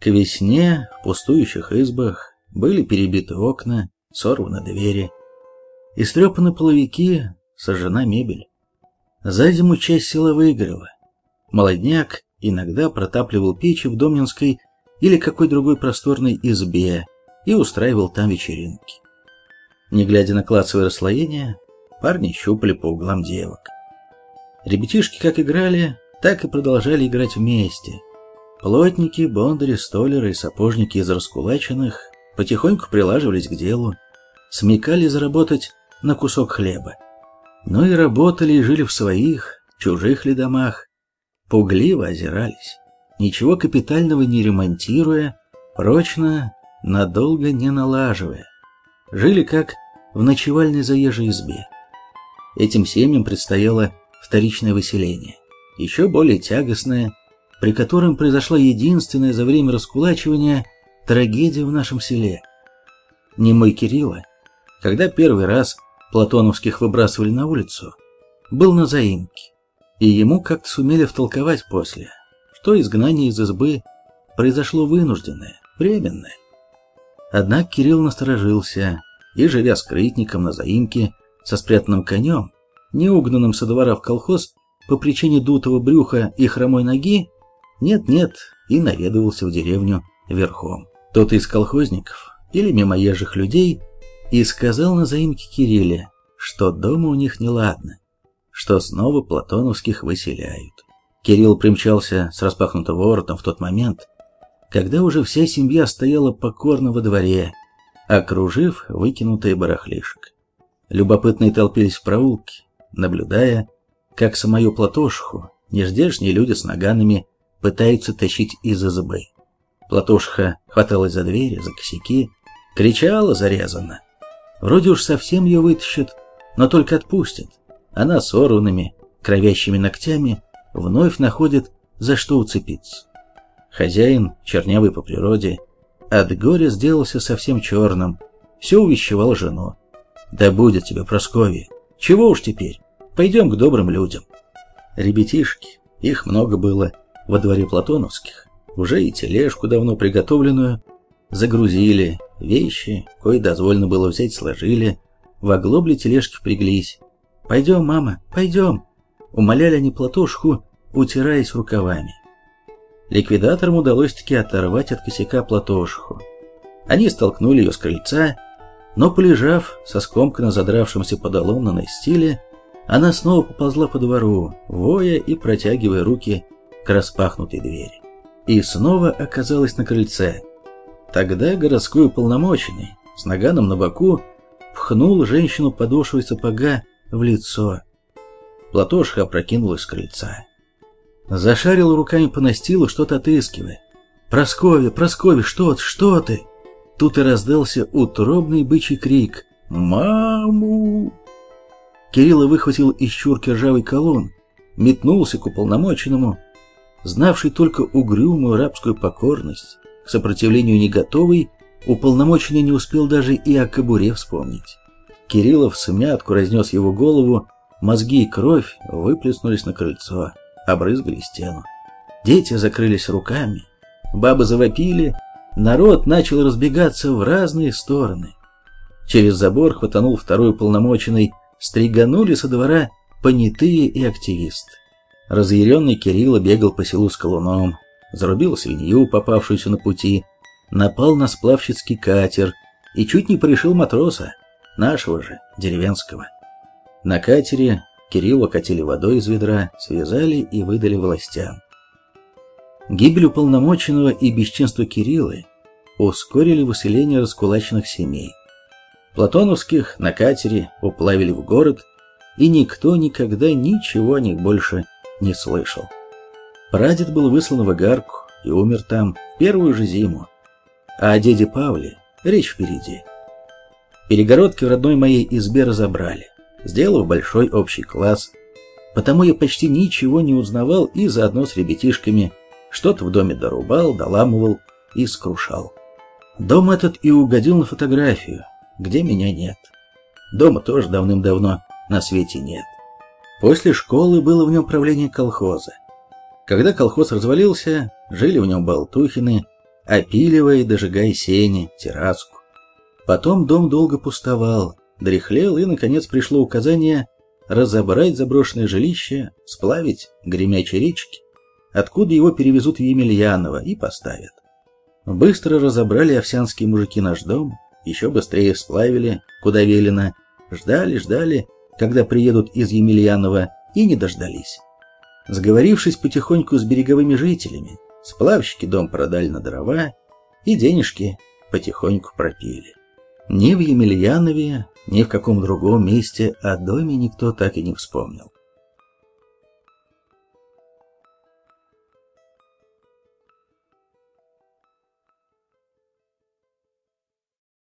К весне в пустующих избах были перебиты окна, сорваны двери, истрепаны половики, сожжена мебель. За зиму часть села выиграла. Молодняк иногда протапливал печи в Домнинской или какой другой просторной избе и устраивал там вечеринки. Не глядя на классовое расслоение, парни щупали по углам девок. Ребятишки как играли, так и продолжали играть вместе. Плотники, бондари, столеры и сапожники из раскулаченных потихоньку прилаживались к делу, смекали заработать на кусок хлеба. Но и работали и жили в своих, чужих ли домах, пугливо озирались, ничего капитального не ремонтируя, прочно, надолго не налаживая. Жили как в ночевальной заезжей избе. Этим семьям предстояло вторичное выселение, еще более тягостное, при котором произошла единственная за время раскулачивания трагедия в нашем селе. Не мой Кирилла, когда первый раз Платоновских выбрасывали на улицу, был на заимке, и ему как-то сумели втолковать после, что изгнание из избы произошло вынужденное, временное. Однако Кирилл насторожился и, живя скрытником на заимке со спрятанным конем, не угнанным со двора в колхоз по причине дутого брюха и хромой ноги, нет-нет, и наведывался в деревню верхом. Тот из колхозников или мимоезжих людей и сказал на заимке Кирилле, что дома у них неладно, что снова платоновских выселяют. Кирилл примчался с распахнутым воротом в тот момент, когда уже вся семья стояла покорно во дворе, окружив выкинутый барахлишек. Любопытные толпились в проулке, наблюдая, как самую платошку нездешние люди с наганами пытаются тащить из избы. Платошка хваталась за двери, за косяки, кричала зарезанно. Вроде уж совсем ее вытащат, но только отпустят. Она сорванными, кровящими ногтями вновь находит, за что уцепиться. Хозяин, чернявый по природе, от горя сделался совсем черным, все увещевал жену. «Да будет тебе, Прасковья! Чего уж теперь? Пойдем к добрым людям!» Ребятишки, их много было, во дворе Платоновских, уже и тележку давно приготовленную, загрузили, вещи, кое дозволено было взять, сложили, в оглобле тележки впряглись. «Пойдем, мама, пойдем!» Умоляли они Платошку, утираясь рукавами. Ликвидаторам удалось таки оторвать от косяка Платошку. Они столкнули ее с крыльца, но, полежав со скомканно задравшимся подолом на настиле, она снова поползла по двору, воя и протягивая руки к распахнутой двери. И снова оказалась на крыльце. Тогда городской уполномоченный с наганом на боку пхнул женщину подошвой сапога в лицо. Платошка опрокинулась с крыльца. Зашарил руками по настилу, что-то отыскивая. «Прасковья, Прасковья, что ты, что ты?» Тут и раздался утробный бычий крик. «Маму!» Кирилла выхватил из чурки ржавый колонн, метнулся к уполномоченному, знавший только угрюмую рабскую покорность, к сопротивлению не готовый, уполномоченный не успел даже и о кобуре вспомнить. Кириллов смятку разнес его голову, мозги и кровь выплеснулись на крыльцо, обрызгали стену. Дети закрылись руками, бабы завопили, народ начал разбегаться в разные стороны. Через забор хватанул второй уполномоченный, стриганули со двора понятые и активисты. Разъяренный Кирилла бегал по селу с колуном, зарубил свинью, попавшуюся на пути, напал на сплавщицкий катер и чуть не порешил матроса, нашего же, деревенского. На катере Кирилла катили водой из ведра, связали и выдали властям. Гибель уполномоченного и бесчинство Кириллы ускорили выселение раскулаченных семей. Платоновских на катере уплавили в город, и никто никогда ничего о них больше не слышал. Прадед был выслан в Игарку и умер там в первую же зиму. А о деде Павле речь впереди. Перегородки в родной моей избе разобрали, сделав большой общий класс. Потому я почти ничего не узнавал и заодно с ребятишками что-то в доме дорубал, доламывал и скрушал. Дом этот и угодил на фотографию, где меня нет. Дома тоже давным-давно на свете нет. После школы было в нем правление колхоза. Когда колхоз развалился, жили в нем Болтухины, опиливая и дожигая сени, терраску. Потом дом долго пустовал, дряхлел, и, наконец, пришло указание разобрать заброшенное жилище, сплавить гремячие речки, откуда его перевезут в Емельяново и поставят. Быстро разобрали овсянские мужики наш дом, еще быстрее сплавили, куда велено, ждали, ждали, когда приедут из Емельянова, и не дождались. Сговорившись потихоньку с береговыми жителями, сплавщики дом продали на дрова, и денежки потихоньку пропили. Ни в Емельянове, ни в каком другом месте о доме никто так и не вспомнил.